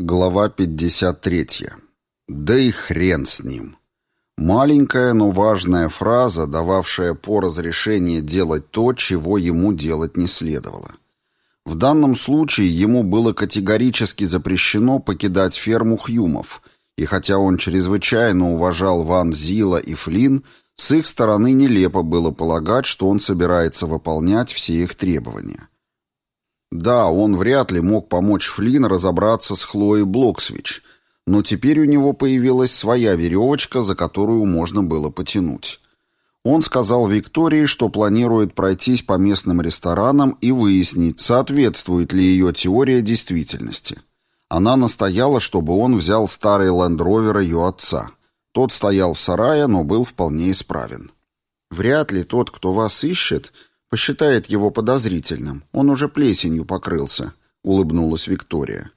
Глава 53. Да и хрен с ним. Маленькая, но важная фраза, дававшая по разрешение делать то, чего ему делать не следовало. В данном случае ему было категорически запрещено покидать ферму Хьюмов, и хотя он чрезвычайно уважал Ван Зила и Флинн, с их стороны нелепо было полагать, что он собирается выполнять все их требования. Да, он вряд ли мог помочь Флинн разобраться с Хлоей Блоксвич, но теперь у него появилась своя веревочка, за которую можно было потянуть. Он сказал Виктории, что планирует пройтись по местным ресторанам и выяснить, соответствует ли ее теория действительности. Она настояла, чтобы он взял старый лендровер ее отца. Тот стоял в сарае, но был вполне исправен. «Вряд ли тот, кто вас ищет, Посчитает его подозрительным. Он уже плесенью покрылся», — улыбнулась Виктория.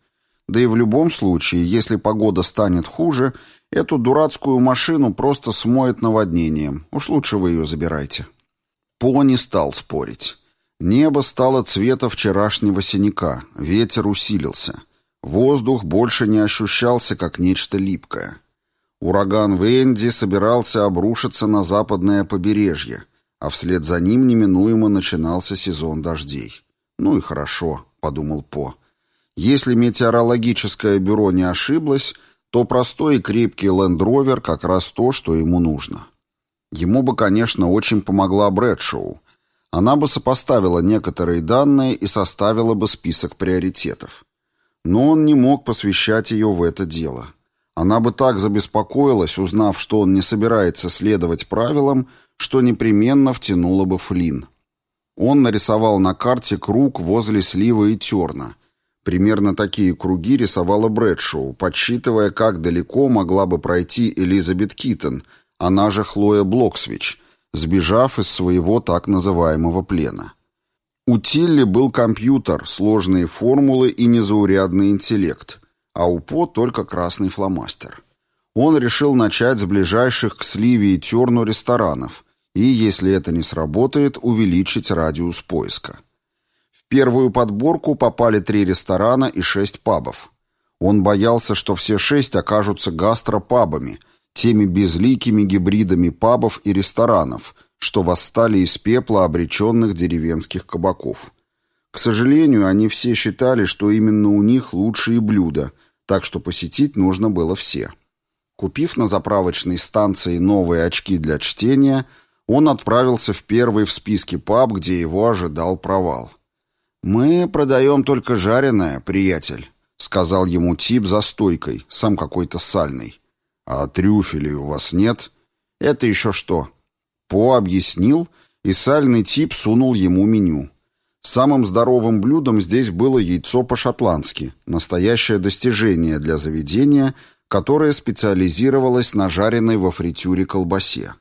«Да и в любом случае, если погода станет хуже, эту дурацкую машину просто смоет наводнением. Уж лучше вы ее забирайте». По не стал спорить. Небо стало цвета вчерашнего синяка, ветер усилился. Воздух больше не ощущался, как нечто липкое. Ураган Венди собирался обрушиться на западное побережье — а вслед за ним неминуемо начинался сезон дождей. «Ну и хорошо», — подумал По. «Если метеорологическое бюро не ошиблось, то простой и крепкий лендровер как раз то, что ему нужно». Ему бы, конечно, очень помогла Брэдшоу. Она бы сопоставила некоторые данные и составила бы список приоритетов. Но он не мог посвящать ее в это дело. Она бы так забеспокоилась, узнав, что он не собирается следовать правилам, что непременно втянуло бы Флин. Он нарисовал на карте круг возле слива и терна. Примерно такие круги рисовала Брэдшоу, подсчитывая, как далеко могла бы пройти Элизабет Киттон, она же Хлоя Блоксвич, сбежав из своего так называемого плена. У Тилли был компьютер, сложные формулы и незаурядный интеллект, а у По только красный фломастер. Он решил начать с ближайших к Сливе и Терну ресторанов – и, если это не сработает, увеличить радиус поиска. В первую подборку попали три ресторана и шесть пабов. Он боялся, что все шесть окажутся гастропабами, теми безликими гибридами пабов и ресторанов, что восстали из пепла обреченных деревенских кабаков. К сожалению, они все считали, что именно у них лучшие блюда, так что посетить нужно было все. Купив на заправочной станции новые очки для чтения – он отправился в первый в списке паб, где его ожидал провал. «Мы продаем только жареное, приятель», — сказал ему тип за стойкой, сам какой-то сальный. «А трюфелей у вас нет?» «Это еще что?» По объяснил, и сальный тип сунул ему меню. Самым здоровым блюдом здесь было яйцо по-шотландски, настоящее достижение для заведения, которое специализировалось на жареной во фритюре колбасе.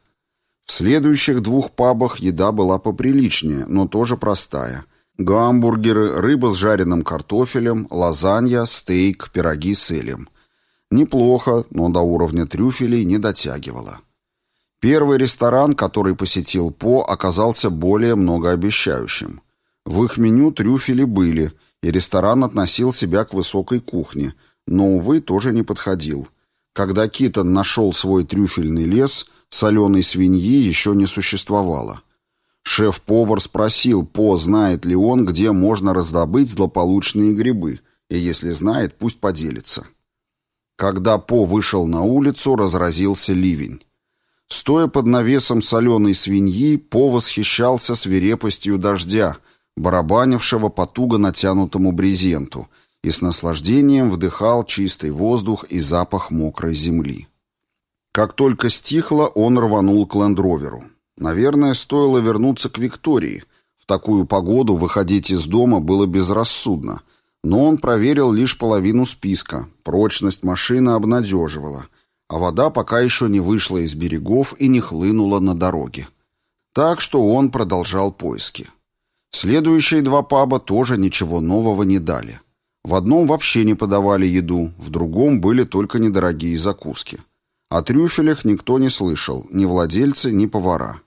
В следующих двух пабах еда была поприличнее, но тоже простая. Гамбургеры, рыба с жареным картофелем, лазанья, стейк, пироги с элем. Неплохо, но до уровня трюфелей не дотягивало. Первый ресторан, который посетил По, оказался более многообещающим. В их меню трюфели были, и ресторан относил себя к высокой кухне, но, увы, тоже не подходил. Когда Китон нашел свой трюфельный лес – Соленой свиньи еще не существовало. Шеф-повар спросил, По знает ли он, где можно раздобыть злополучные грибы, и если знает, пусть поделится. Когда По вышел на улицу, разразился ливень. Стоя под навесом соленой свиньи, По восхищался свирепостью дождя, барабанившего по туго натянутому брезенту, и с наслаждением вдыхал чистый воздух и запах мокрой земли. Как только стихло, он рванул к лендроверу. Наверное, стоило вернуться к Виктории. В такую погоду выходить из дома было безрассудно. Но он проверил лишь половину списка. Прочность машины обнадеживала. А вода пока еще не вышла из берегов и не хлынула на дороге. Так что он продолжал поиски. Следующие два паба тоже ничего нового не дали. В одном вообще не подавали еду, в другом были только недорогие закуски. О трюфелях никто не слышал, ни владельцы, ни повара.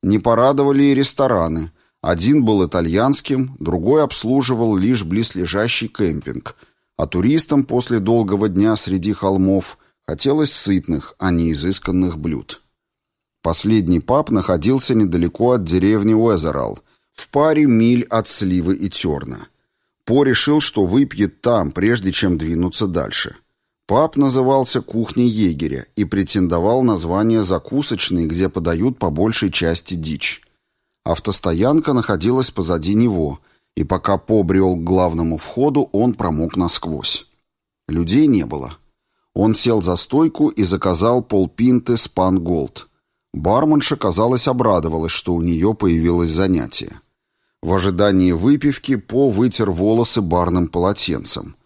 Не порадовали и рестораны. Один был итальянским, другой обслуживал лишь близлежащий кемпинг. А туристам после долгого дня среди холмов хотелось сытных, а не изысканных блюд. Последний паб находился недалеко от деревни Уэзерал, в паре миль от Сливы и Терна. По решил, что выпьет там, прежде чем двинуться дальше. Паб назывался «Кухней егеря» и претендовал на звание закусочной, где подают по большей части дичь. Автостоянка находилась позади него, и пока побрел к главному входу, он промок насквозь. Людей не было. Он сел за стойку и заказал полпинты спан голд. Барменша, казалось, обрадовалась, что у нее появилось занятие. В ожидании выпивки По вытер волосы барным полотенцем.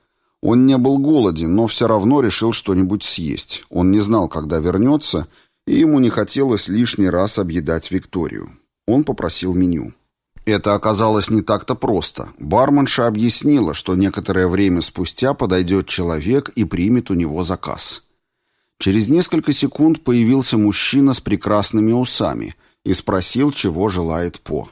Он не был голоден, но все равно решил что-нибудь съесть. Он не знал, когда вернется, и ему не хотелось лишний раз объедать Викторию. Он попросил меню. Это оказалось не так-то просто. Барменша объяснила, что некоторое время спустя подойдет человек и примет у него заказ. Через несколько секунд появился мужчина с прекрасными усами и спросил, чего желает По.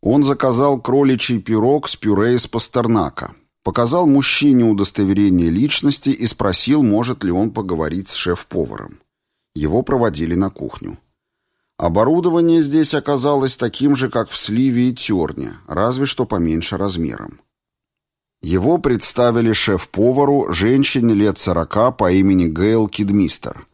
Он заказал кроличий пирог с пюре из пастернака, показал мужчине удостоверение личности и спросил, может ли он поговорить с шеф-поваром. Его проводили на кухню. Оборудование здесь оказалось таким же, как в Сливе и Терне, разве что поменьше размером. Его представили шеф-повару, женщине лет сорока по имени Гейл Кидмистер.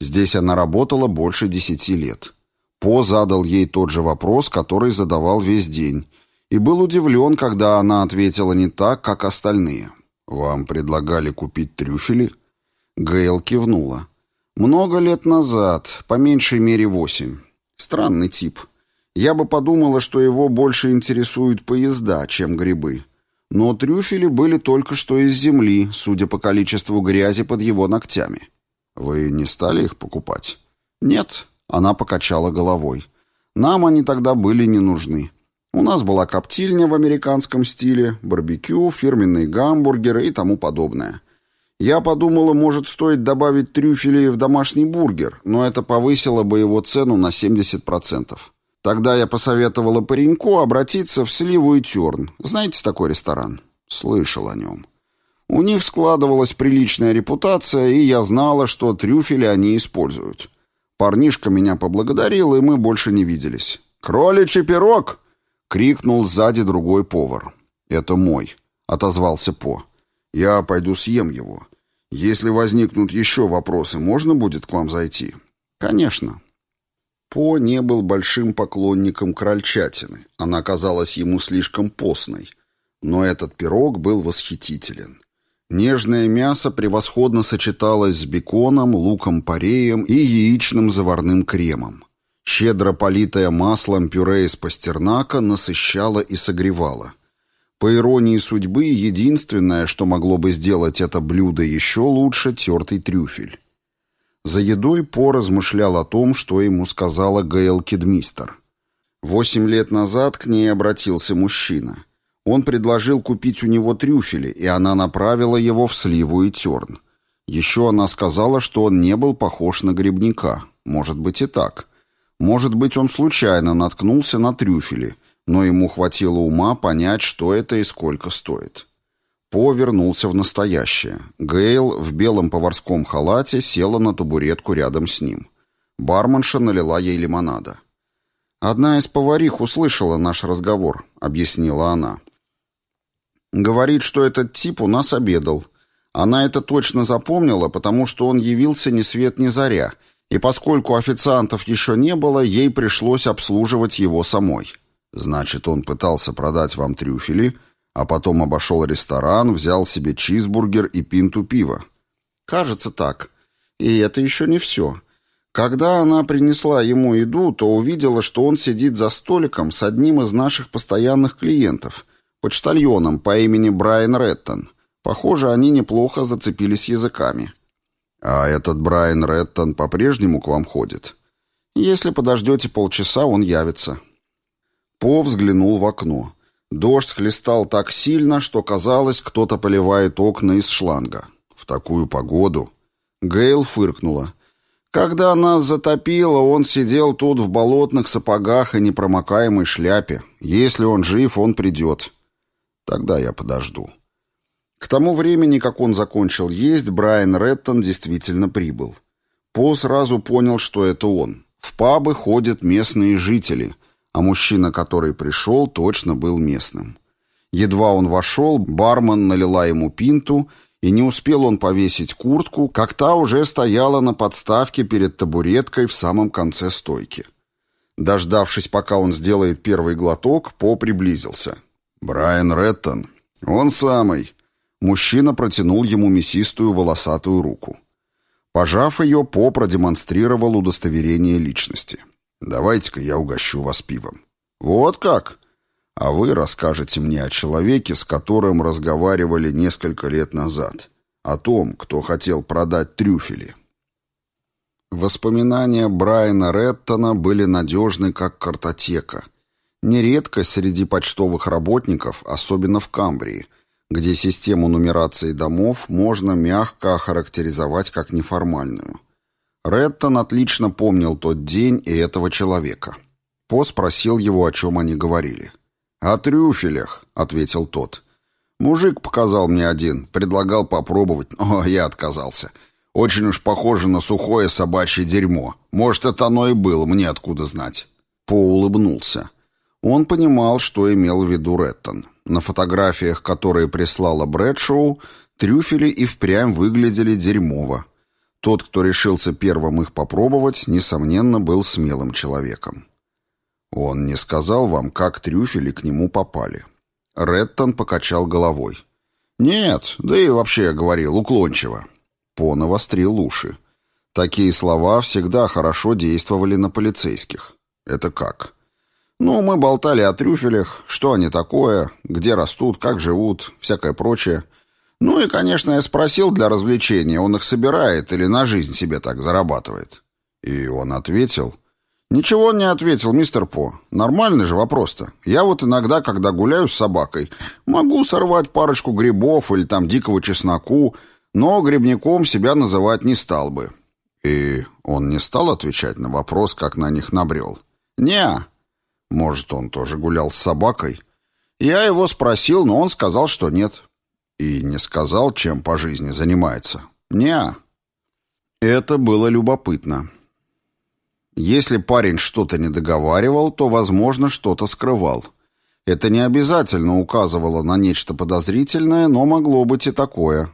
Здесь она работала больше десяти лет. По задал ей тот же вопрос, который задавал весь день, и был удивлен, когда она ответила не так, как остальные. «Вам предлагали купить трюфели?» Гейл кивнула. «Много лет назад, по меньшей мере восемь. Странный тип. Я бы подумала, что его больше интересуют поезда, чем грибы. Но трюфели были только что из земли, судя по количеству грязи под его ногтями. Вы не стали их покупать? Нет, она покачала головой. Нам они тогда были не нужны. У нас была коптильня в американском стиле, барбекю, фирменные гамбургеры и тому подобное. Я подумала, может, стоит добавить трюфели в домашний бургер, но это повысило бы его цену на 70%. Тогда я посоветовала пареньку обратиться в Сливу и Терн. Знаете такой ресторан? Слышал о нем. У них складывалась приличная репутация, и я знала, что трюфели они используют. Парнишка меня поблагодарил, и мы больше не виделись. «Кроличий пирог!» — крикнул сзади другой повар. «Это мой», — отозвался По. «Я пойду съем его. Если возникнут еще вопросы, можно будет к вам зайти?» «Конечно», по не был большим поклонником крольчатины. Она казалась ему слишком постной. Но этот пирог был восхитителен. Нежное мясо превосходно сочеталось с беконом, луком-пореем и яичным заварным кремом. Щедро политое маслом пюре из пастернака насыщало и согревало. По иронии судьбы, единственное, что могло бы сделать это блюдо еще лучше, тертый трюфель. За едой По размышлял о том, что ему сказала Гейл Кидмистер. Восемь лет назад к ней обратился мужчина. Он предложил купить у него трюфели, и она направила его в сливу и терн. Еще она сказала, что он не был похож на грибника. Может быть и так. Может быть, он случайно наткнулся на трюфели, но ему хватило ума понять, что это и сколько стоит. По вернулся в настоящее. Гейл в белом поварском халате села на табуретку рядом с ним. Барменша налила ей лимонада. «Одна из поварих услышала наш разговор», — объяснила она. «Говорит, что этот тип у нас обедал. Она это точно запомнила, потому что он явился ни свет ни заря, и поскольку официантов еще не было, ей пришлось обслуживать его самой. Значит, он пытался продать вам трюфели», — а потом обошел ресторан, взял себе чизбургер и пинту пива. Кажется так. И это еще не все. Когда она принесла ему еду, то увидела, что он сидит за столиком с одним из наших постоянных клиентов, почтальоном по имени Брайан Реттон. Похоже, они неплохо зацепились языками. «А этот Брайан Реттон по-прежнему к вам ходит?» «Если подождете полчаса, он явится». По взглянул в окно. Дождь хлестал так сильно, что казалось, кто-то поливает окна из шланга. В такую погоду. Гейл фыркнула. Когда нас затопило, он сидел тут в болотных сапогах и непромокаемой шляпе. Если он жив, он придет. Тогда я подожду. К тому времени, как он закончил есть, Брайан Реттон действительно прибыл. По сразу понял, что это он. В пабы ходят местные жители, а мужчина, который пришел, точно был местным. Едва он вошел, бармен налила ему пинту, и не успел он повесить куртку, как та уже стояла на подставке перед табуреткой в самом конце стойки. Дождавшись, пока он сделает первый глоток, По приблизился. «Брайан Реттон. Он самый». Мужчина протянул ему мясистую волосатую руку. Пожав ее, По продемонстрировал удостоверение личности. «Давайте-ка я угощу вас пивом». «Вот как?» «А вы расскажете мне о человеке, с которым разговаривали несколько лет назад. О том, кто хотел продать трюфели». Воспоминания Брайана Реттона были надежны, как картотека. Нередко среди почтовых работников, особенно в Камбрии, где систему нумерации домов можно мягко охарактеризовать как неформальную. Реттон отлично помнил тот день и этого человека. По спросил его, о чем они говорили. «О трюфелях», — ответил тот. «Мужик показал мне один, предлагал попробовать, но я отказался». Очень уж похоже на сухое собачье дерьмо. Может, это оно и было, мне откуда знать». По улыбнулся. Он понимал, что имел в виду Реттон. На фотографиях, которые прислала Брэдшоу, трюфели и впрямь выглядели дерьмово. Тот, кто решился первым их попробовать, несомненно, был смелым человеком. Он не сказал вам, как трюфели к нему попали. Реттон покачал головой. «Нет, да и вообще, говорил, уклончиво. По навострил уши. Такие слова всегда хорошо действовали на полицейских. Это как? Ну, мы болтали о трюфелях, что они такое, где растут, как живут, всякое прочее. Ну и, конечно, я спросил для развлечения, он их собирает или на жизнь себе так зарабатывает. И он ответил... «Ничего он не ответил, мистер По. Нормальный же вопрос-то. Я вот иногда, когда гуляю с собакой, могу сорвать парочку грибов или там дикого чесноку, но грибником себя называть не стал бы. И он не стал отвечать на вопрос, как на них набрел. не Может, он тоже гулял с собакой? Я его спросил, но он сказал, что нет. И не сказал, чем по жизни занимается. не Это было любопытно. Если парень что-то не договаривал, то, возможно, что-то скрывал. Это не обязательно указывало на нечто подозрительное, но могло быть и такое.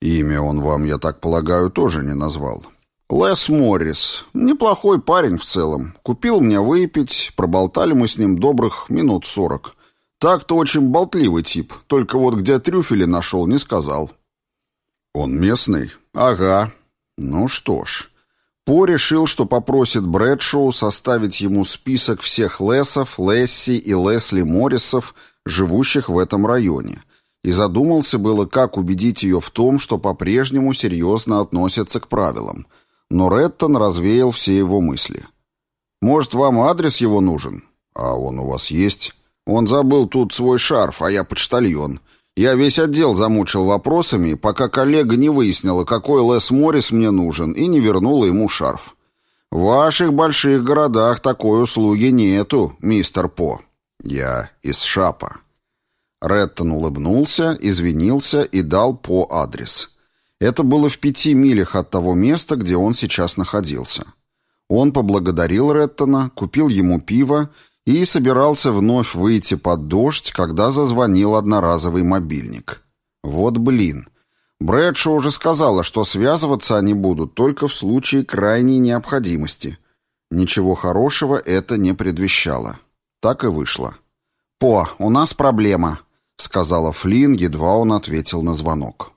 Имя он вам, я так полагаю, тоже не назвал. Лес Моррис. Неплохой парень в целом. Купил мне выпить, проболтали мы с ним добрых минут сорок. Так-то очень болтливый тип, только вот где трюфели нашел, не сказал. Он местный? Ага. Ну что ж. По решил, что попросит Брэдшоу составить ему список всех Лесов, Лесси и Лесли Моррисов, живущих в этом районе и задумался было, как убедить ее в том, что по-прежнему серьезно относятся к правилам. Но Реттон развеял все его мысли. «Может, вам адрес его нужен?» «А он у вас есть?» «Он забыл тут свой шарф, а я почтальон. Я весь отдел замучил вопросами, пока коллега не выяснила, какой Лес Моррис мне нужен, и не вернула ему шарф. В ваших больших городах такой услуги нету, мистер По. Я из Шапа». Реттон улыбнулся, извинился и дал по адрес. Это было в пяти милях от того места, где он сейчас находился. Он поблагодарил Реттона, купил ему пиво и собирался вновь выйти под дождь, когда зазвонил одноразовый мобильник. Вот блин. Брэдшо уже сказала, что связываться они будут только в случае крайней необходимости. Ничего хорошего это не предвещало. Так и вышло. «По, у нас проблема», — сказала Флинн, едва он ответил на звонок.